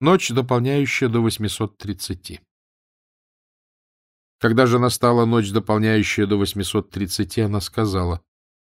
Ночь, дополняющая до 830. Когда же настала ночь, дополняющая до 830, она сказала,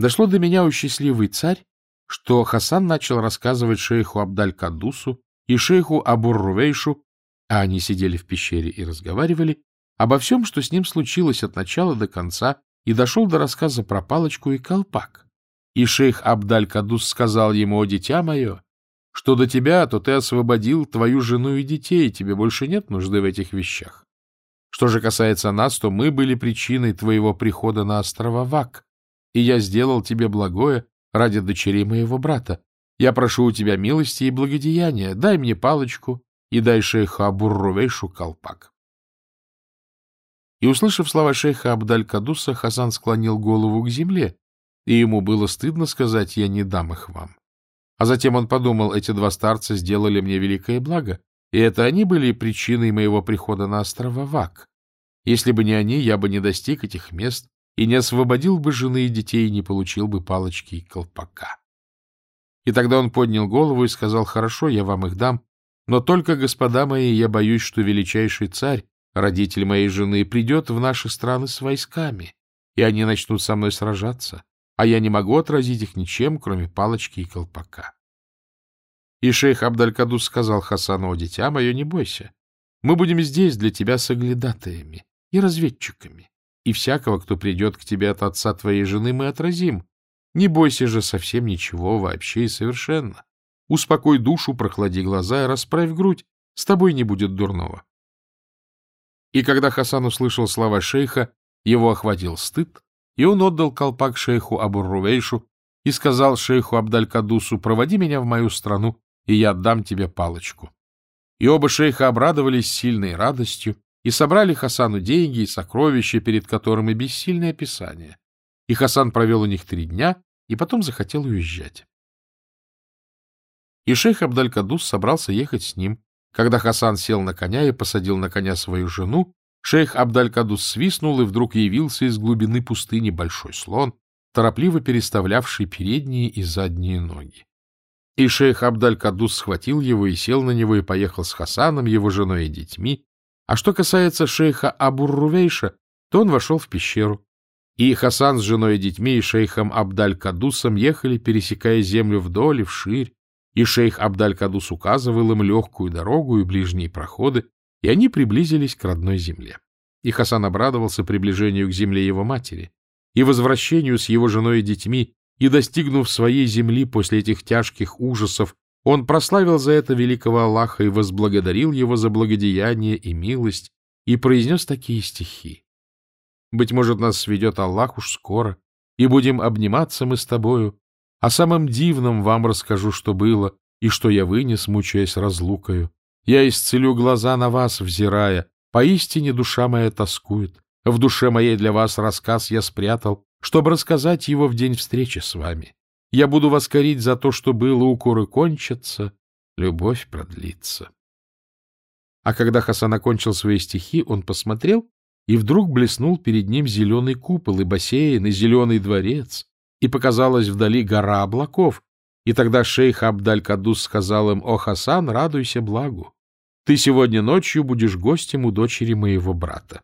«Дошло до меня, у счастливый царь, что Хасан начал рассказывать шейху Абдаль-Кадусу и шейху Абур-Рувейшу, а они сидели в пещере и разговаривали, обо всем, что с ним случилось от начала до конца, и дошел до рассказа про палочку и колпак. И шейх Абдаль-Кадус сказал ему, «О, дитя мое, что до тебя, то ты освободил твою жену и детей, тебе больше нет нужды в этих вещах. Что же касается нас, то мы были причиной твоего прихода на острова Вак, и я сделал тебе благое ради дочерей моего брата. Я прошу у тебя милости и благодеяния, дай мне палочку и дай шейху Абуррувейшу колпак. И, услышав слова шейха Абдаль-Кадуса, Хасан склонил голову к земле, и ему было стыдно сказать «я не дам их вам». А затем он подумал, эти два старца сделали мне великое благо, и это они были причиной моего прихода на острова Вак. Если бы не они, я бы не достиг этих мест и не освободил бы жены и детей, и не получил бы палочки и колпака. И тогда он поднял голову и сказал, хорошо, я вам их дам, но только, господа мои, я боюсь, что величайший царь, родитель моей жены, придет в наши страны с войсками, и они начнут со мной сражаться, а я не могу отразить их ничем, кроме палочки и колпака. И шейх Абдалькадус сказал Хасану, «О, дитя мое, не бойся. Мы будем здесь для тебя соглядатаями и разведчиками, и всякого, кто придет к тебе от отца твоей жены, мы отразим. Не бойся же совсем ничего вообще и совершенно. Успокой душу, прохлади глаза и расправь грудь, с тобой не будет дурного». И когда Хасан услышал слова шейха, его охватил стыд, и он отдал колпак шейху Абуррувейшу и сказал шейху Абдалькадусу, проводи меня в мою страну, и я отдам тебе палочку. И оба шейха обрадовались сильной радостью и собрали Хасану деньги и сокровища, перед которым и бессильное описание. И Хасан провел у них три дня и потом захотел уезжать. И шейх Абдалькадус собрался ехать с ним. Когда Хасан сел на коня и посадил на коня свою жену, шейх Абдалькадус свистнул, и вдруг явился из глубины пустыни большой слон, торопливо переставлявший передние и задние ноги. И шейх Абдаль-Кадус схватил его и сел на него и поехал с Хасаном, его женой и детьми. А что касается шейха Абуррувейша, то он вошел в пещеру. И Хасан с женой и детьми и шейхом Абдаль-Кадусом ехали, пересекая землю вдоль и вширь, и шейх Абдаль-Кадус указывал им легкую дорогу и ближние проходы, и они приблизились к родной земле. И Хасан обрадовался приближению к земле его матери и возвращению с его женой и детьми, и, достигнув своей земли после этих тяжких ужасов, он прославил за это великого Аллаха и возблагодарил его за благодеяние и милость, и произнес такие стихи. «Быть может, нас сведет Аллах уж скоро, и будем обниматься мы с тобою, а самым дивным вам расскажу, что было, и что я вынес, мучаясь разлукою. Я исцелю глаза на вас, взирая, поистине душа моя тоскует, в душе моей для вас рассказ я спрятал, чтобы рассказать его в день встречи с вами. Я буду вас корить за то, что было, укоры кончатся, любовь продлится. А когда Хасан окончил свои стихи, он посмотрел, и вдруг блеснул перед ним зеленый купол и бассейн, и зеленый дворец, и показалась вдали гора облаков. И тогда шейх Абдаль-Кадус сказал им, «О, Хасан, радуйся благу! Ты сегодня ночью будешь гостем у дочери моего брата».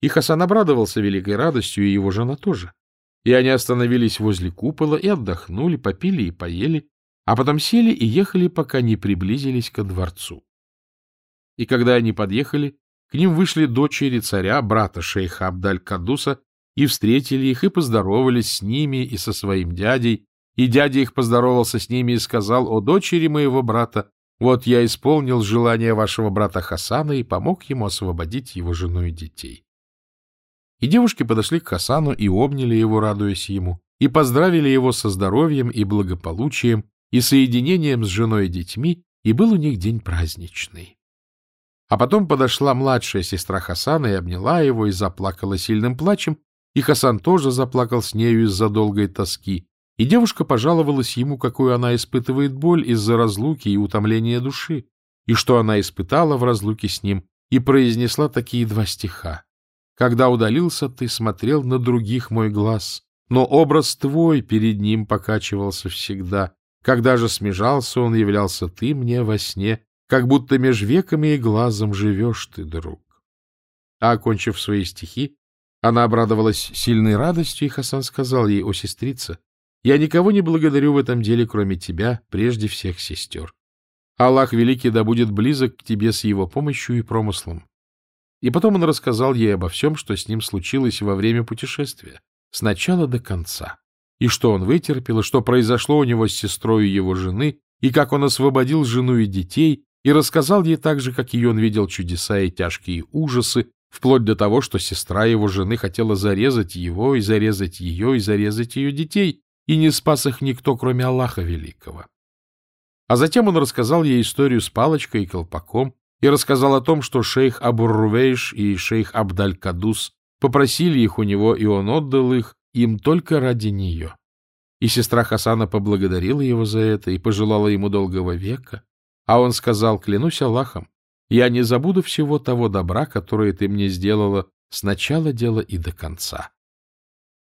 И Хасан обрадовался великой радостью, и его жена тоже. И они остановились возле купола и отдохнули, попили и поели, а потом сели и ехали, пока не приблизились ко дворцу. И когда они подъехали, к ним вышли дочери царя, брата шейха Абдаль-Кадуса, и встретили их, и поздоровались с ними и со своим дядей, и дядя их поздоровался с ними и сказал, «О дочери моего брата, вот я исполнил желание вашего брата Хасана и помог ему освободить его жену и детей». И девушки подошли к Хасану и обняли его, радуясь ему, и поздравили его со здоровьем и благополучием, и соединением с женой и детьми, и был у них день праздничный. А потом подошла младшая сестра Хасана и обняла его, и заплакала сильным плачем, и Хасан тоже заплакал с нею из-за долгой тоски, и девушка пожаловалась ему, какую она испытывает боль из-за разлуки и утомления души, и что она испытала в разлуке с ним, и произнесла такие два стиха. Когда удалился ты, смотрел на других мой глаз, но образ твой перед ним покачивался всегда. Когда же смежался он, являлся ты мне во сне, как будто меж веками и глазом живешь ты, друг. А, окончив свои стихи, она обрадовалась сильной радостью, и Хасан сказал ей, о, сестрица, я никого не благодарю в этом деле, кроме тебя, прежде всех сестер. Аллах Великий да будет близок к тебе с его помощью и промыслом. И потом он рассказал ей обо всем, что с ним случилось во время путешествия, с начала до конца, и что он вытерпел, и что произошло у него с сестрой его жены, и как он освободил жену и детей, и рассказал ей также, какие он видел чудеса и тяжкие ужасы, вплоть до того, что сестра его жены хотела зарезать его, и зарезать ее, и зарезать ее детей, и не спас их никто, кроме Аллаха Великого. А затем он рассказал ей историю с палочкой и колпаком, и рассказал о том, что шейх Абур-Рувейш и шейх Абдаль-Кадус попросили их у него, и он отдал их им только ради нее. И сестра Хасана поблагодарила его за это и пожелала ему долгого века, а он сказал, клянусь Аллахом, я не забуду всего того добра, которое ты мне сделала с начала дела и до конца.